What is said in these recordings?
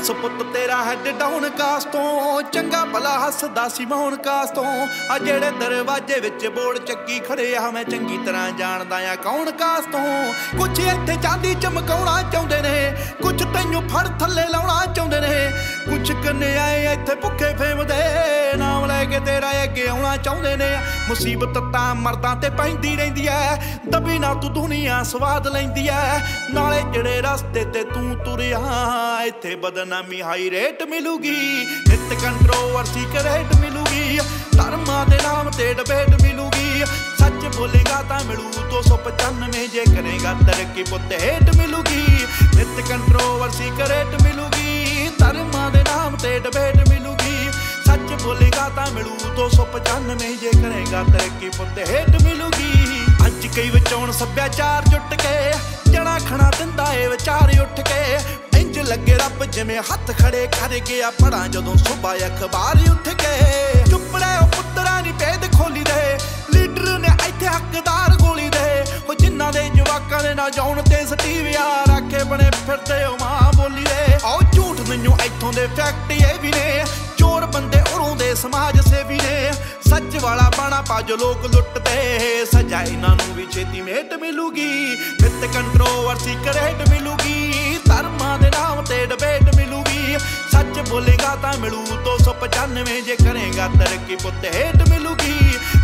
ਦੱਸ ਪੁੱਤ ਤੇਰਾ ਹੈਡ ਡਾਊਨ ਕਾਸ ਤੋਂ ਚੰਗਾ ਭਲਾ ਹੱਸਦਾ ਸੀ ਮੌਨ ਕਾਸ ਤੋਂ ਆ ਜਿਹੜੇ ਦਰਵਾਜ਼ੇ ਵਿੱਚ ਬੋੜ ਚੱਕੀ ਖੜੇ ਆ, ਮੈਂ ਚੰਗੀ ਤਰ੍ਹਾਂ ਜਾਣਦਾ ਆ ਕੌਣ ਕਾਸ ਤੋਂ ਕੁਛ ਇੱਥੇ ਚਾਂਦੀ ਚਮਕਾਉਣਾ ਚਾਹੁੰਦੇ ਨੇ, ਕੁਛ ਤੈਨੂੰ ਫੜ ਥੱਲੇ ਲਾਉਣਾ ਚਾਹੁੰਦੇ ਨੇ। ਕੁਛ ਕੰਨੇ ਆਏ ਇੱਥੇ ਭੁੱਖੇ ਫੇਮਦੇ। ਕੇ ਤੇਰਾ ਅੱਗੇ ਆਉਣਾ ਚਾਹੁੰਦੇ ਨੇ। ਮੁਸੀਬਤ ਤਾਂ ਮਰਦਾਂ ਤੇ ਪੈਂਦੀ ਰਹਿੰਦੀ ਐ। ਦਬੀ ਨਾ ਤੂੰ ਦੁਨੀਆ ਸਵਾਦ ਲੈਂਦੀ ਐ। ਨਾਲੇ ਜਿਹੜੇ ਰਸਤੇ ਤੇ ਤੂੰ ਤੁਰਿਆ, ਇੱਥੇ ਬਦਨਾਮੀ ਹਾਈ ਰੇਟ ਮਿਲੂਗੀ। ਨਿਤ ਕੰਟਰੋਵਰਸੀ ਕਰੇਟ ਮਿਲੂਗੀ। ਧਰਮਾਂ ਦੇ ਨਾਮ ਤੇ ਡਿਬੇਟ ਮਿਲੂਗੀ। ਸੱਚ ਬੋਲੇਗਾ ਤਾਂ ਮਿਲੂ 295 ਜੇ ਕਰੇਗਾ ਤਰੱਕੀ ਪੁੱਤ ਹੇਟ ਮਿਲੂਗੀ। ਨਿਤ ਕੰਟਰੋਵਰਸੀ ਕਰੇਟ ਮਿਲੂਗੀ। ਧਰਮਾਂ ਦੇ ਨਾਮ ਤੇ ਡਿਬੇਟ ਸੱਚ ਬੋਲੇਗਾ ਤਾਂ ਮਿਲੂ 295 ਜੇ ਕਰੇਗਾ ਤਰੱਕੀ ਪੁੱਤ ਹੇਟ ਮਿਲੂਗੀ। ਅੱਜ ਕਈ ਵਿਚੋਂ ਸੱਭਿਆਚਾਰ ਜੁੱਟ ਕੇ ਜਣਾ ਖਣਾ ਦਿੰਦਾ ਏ ਵਿਚਾਰ ਉੱਠ ਕੇ। ਇੰਜ ਲੱਗੇ ਰੱਬ ਜਿਵੇਂ ਹੱਥ ਖੜੇ ਕਰ ਗਿਆ ਪੜਾਂ ਜਦੋਂ ਸੁਬਾ ਅਖਬਾਰ ਉੱਠ ਕੇ। ਚੁੱਪੜੇ ਉਹ ਪੁੱਤਰਾਂ ਦੀ ਭੇਦ ਖੋਲੀ ਦੇ, ਲੀਡਰ ਨੇ ਇੱਥੇ ਹੱਕਦਾਰ ਗੋਲੀ ਦੇ। ਉਹ ਜਿਨ੍ਹਾਂ ਦੇ ਜਵਾਕਾਂ ਦੇ ਨਾ ਜਾਉਣ ਤੇ ਸਟੀਵਿਆ ਰੱਖੇ ਬਣੇ ਫਿਰਦੇ ਉਹ ਮਾਂ ਬੋਲੀ ਦੇ। ਆਓ ਝੂਠ ਮੈਨੂੰ ਇੱਥੋਂ ਦੇ ਫੈਕਟ ਇਹ ਵੀ ਨੇ ਸਮਾਜ ਸੇਵੀ ਨੇ ਸੱਚ ਵਾਲਾ ਬਾਣਾ ਪਾਜ ਲੋਕ ਲੁੱਟਦੇ। ਸਜ਼ਾ ਇਹਨਾਂ ਨੂੰ ਵੀ ਛੇਤੀ ਮੇਟ ਮਿਲੂਗੀ। ਨਿਤ ਕੰਟਰੋਵਰਸੀ ਕਰੇਟ ਮਿਲੂਗੀ। ਧਰਮਾਂ ਦੇ ਨਾਮ ਤੇ ਡਿਬੇਟ ਮਿਲੂਗੀ। ਸੱਚ ਬੋਲੇਗਾ ਤਾਂ ਮਿਲੂ 295 ਜੇ ਕਰੇਗਾ ਤਰੱਕੀ ਪੁੱਤ ਹੇਟ ਮਿਲੂਗੀ।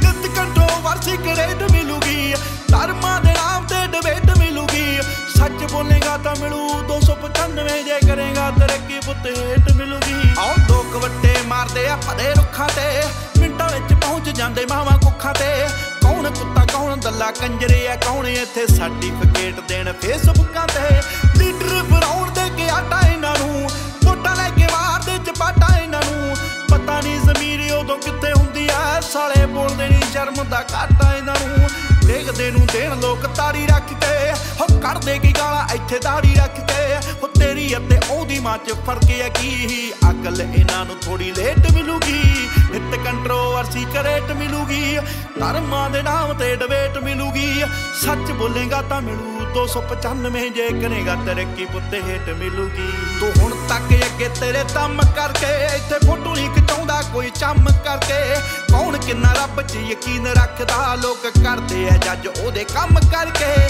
ਨਿਤ ਕੰਟਰੋਵਰਸੀ ਕਰੇਟ ਮਿਲੂਗੀ। ਧਰਮਾਂ ਦੇ ਨਾਮ ਤੇ ਡਿਬੇਟ ਮਿਲੂਗੀ। ਸੱਚ ਬੋਲੇਗਾ ਤਾਂ ਮਿਲੂ 295 ਜੇ ਕਰੇਗਾ ਤਰੱਕੀ ਪੁੱਤ ਹੇਟ ਮਾਰਦੇ ਆ ਫਦੇ ਰੁੱਖਾਂ ਤੇ। ਮਿੰਟਾਂ ਵਿੱਚ ਪਹੁੰਚ ਜਾਂਦੇ ਮਾਵਾਂ ਕੁੱਖਾਂ ਤੇ। ਕੌਣ ਕੁੱਤਾ, ਕੌਣ ਦੱਲਾ, ਕੰਜਰੇ ਆ, ਕੌਣ ਇੱਥੇ ਸਰਟੀਫਿਕੇਟ ਦੇਣ ਫੇਸਬੁੱਕਾਂ ਤੇ। ਲੀਡਰ ਫਰਾਉਣ ਦੇ ਕੇ ਆਟਾ ਇਹਨਾਂ ਨੂੰ, ਵੋਟਾਂ ਲੈ ਕੇ ਮਾਰਦੇ ਚਪਾਟਾ ਇਹਨਾਂ ਨੂੰ। ਪਤਾ ਨਹੀਂ ਜ਼ਮੀਰ ਉਦੋਂ ਕਿੱਥੇ ਹੁੰਦੀ ਆ, ਸਾਲੇ ਬੋਲਦੇ ਨਹੀਂ ਸ਼ਰਮ ਦਾ ਘਾਟਾ ਇਹਨਾਂ ਨੂੰ। ਦੇਖਦੇ ਨੂੰ ਦੇਣ ਲੋਕ ਤਾੜੀ ਰੱਖ ਕੇ ਹੋ ਕਰਦੇ ਕੀ ਗਾਲਾਂ ਇੱਥੇ ਤਾੜੀ ਰੱਖ ਕੇ। ਹੋ ਅਤੇ ਉਹਦੀ ਮਾਂ ਚ ਫ਼ਰਕ ਹੈ ਕੀ ਅਕਲ ਇਹਨਾਂ ਨੂੰ ਥੋੜੀ ਲੇਟ ਮਿਲੂਗੀ। ਨਿਤ ਕੰਟਰੋਵਰਸੀ ਕਰੇਟ ਮਿਲੂਗੀ। ਧਰਮਾਂ ਦੇ ਨਾਮ ਤੇ ਡਿਬੇਟ ਮਿਲੂਗੀ। ਸੱਚ ਬੋਲੇਗਾ ਤਾਂ ਮਿਲੂ। 295 ਜੇ ਕਰੇਗਾ ਤਰੱਕੀ ਪੁੱਤੇ ਹੇਟ ਮਿਲੂਗੀ। ਤੂੰ ਹੁਣ ਤੱਕ ਅੱਗੇ ਤੇਰੇ ਦਮ ਕਰਕੇ ਇੱਥੇ ਫੋਟੋ ਨਹੀਂ ਖਿਚਾਉਂਦਾ, ਕੋਈ ਚੰਮ ਕਰਕੇ। ਕੌਣ ਕਿੰਨਾ ਰੱਬ 'ਚ ਯਕੀਨ ਰੱਖਦਾ? ਲੋਕ ਕਰਦੇ ਆ ਜੱਜ ਉਹਦੇ ਕੰਮ ਕਰਕੇ।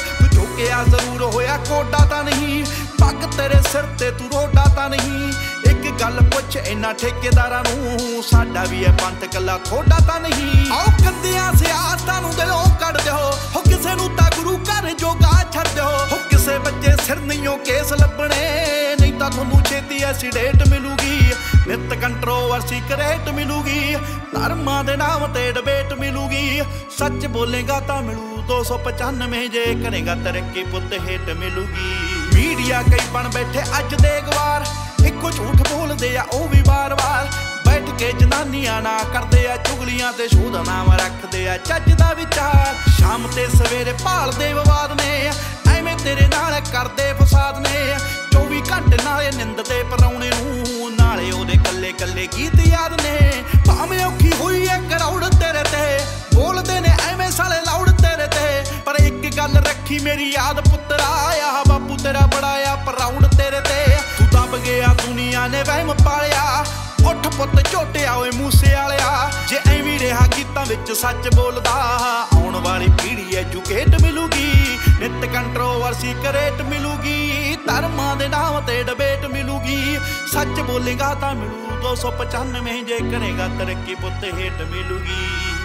ਤੇਰੇ ਸਿਰ ਤੇ ਤੂੰ ਰੋਡਾ ਤਾਂ ਨਹੀਂ। ਇੱਕ ਗੱਲ ਪੁੱਛ ਇਹਨਾਂ ਠੇਕੇਦਾਰਾਂ ਨੂੰ, ਸਾਡਾ ਵੀ ਇਹ ਪੰਥ ਕੱਲਾ ਥੋੜਾ ਤਾਂ ਨਹੀਂ। ਆਓ ਕੰਦਿਆਂ ਸਿਆਸਤਾਂ ਨੂੰ ਦਿਲੋਂ ਕੱਢ ਦਿਓ। ਹੋ ਕਿਸੇ ਨੂੰ ਤਾਂ ਗੁਰੂ ਘਰ ਜੋਗਾ ਛੱਡ ਦਿਓ। ਹੋ ਕਿਸੇ ਬੱਚੇ ਸਿਰ ਨਹੀਂਓ ਕੇਸ ਲੱਭਣੇ, ਨਹੀਂ ਤਾਂ ਤੁਹਾਨੂੰ ਛੇਤੀ ਐਸੀਡੇਟ ਮਿਲੂਗੀ। ਨਿਤ ਕੰਟਰੋਵਰਸੀ ਕਰੇਟ ਮਿਲੂਗੀ, ਧਰਮਾਂ ਦੇ ਨਾਮ ਤੇ ਡਿਬੇਟ ਮਿਲੂਗੀ। ਸੱਚ ਬੋਲੇਗਾ ਤਾਂ ਮਿਲੂ 295 ਜੇ ਕਰੇਗਾ ਤਰੱਕੀ ਪੁੱਤ ਹੇਟ ਮਿਲੂਗੀ। ਮੀਡੀਆ ਕਈ ਬਣ ਬੈਠੇ ਅੱਜ ਦੇ ਗਵਾਰ। ਇੱਕੋ ਝੂਠ ਬੋਲਦੇ ਆ, ਉਹ ਵੀ ਵਾਰ-ਵਾਰ ਬੈਠ ਕੇ ਜਨਾਨੀਆਂ ਨਾ ਕਰਦੇ ਆ, ਚੁਗਲੀਆਂ ਤੇ ਸ਼ੋਧ ਨਾਮ ਰੱਖਦੇ ਆ, ਚੱਜ ਦਾ ਵਿਚਾਰ। ਸ਼ਾਮ ਤੇ ਸਵੇਰੇ ਭਾਲਦੇ ਵਿਵਾਦ ਨੇ ਐਵੇਂ ਤੇਰੇ ਨਾਲ ਕਰਦੇ ਫਸਾਦ ਨੇ 24 ਘੰਟੇ ਨਾਲੇ ਨਿੰਦ ਤੇ ਪਰਾਉਣੇ ਨੂੰ, ਨਾਲੇ ਉਹਦੇ ਕੱਲੇ ਕੱਲੇ ਗੀਤ ਯਾਦ ਗੱਲ ਮੇਰੀ ਯਾਦ ਪੁੱਤਰਾ ਆ ਬਾਪੂ ਤੇਰਾ ਬੜਾ ਆ ਪਰਾਉੜ ਤੇਰੇ ਤੇ ਤੂੰ ਦਬ ਗਿਆ, ਦੁਨੀਆ ਨੇ ਵਹਿਮ ਪਾਲਿਆ। ਉੱਠ ਪੁੱਤ ਝੋਟਿਆ ਓਏ ਮੂਸੇ ਵਾਲਿਆ। ਜੇ ਐਵੇਂ ਰਿਹਾ ਗੀਤਾਂ ਵਿੱਚ ਸੱਚ ਬੋਲਦਾ, ਆਉਣ ਵਾਲੀ ਪੀੜ੍ਹੀ ਐਜੂਕੇਟ ਮਿਲੂਗੀ। ਨਿਤ ਕੰਟਰੋਵਰਸੀ ਕਰੇਟ ਮਿਲੂਗੀ। ਧਰਮਾਂ ਦੇ ਨਾਮ ਤੇ ਡਿਬੇਟ ਮਿਲੂਗੀ। ਸੱਚ ਬੋਲੇਗਾ ਤਾਂ ਮਿਲੂ 295 ਜੇ ਕਰੇਗਾ, ਤਰੱਕੀ ਪੁੱਤ ਹੇਟ ਮਿਲੂਗੀ।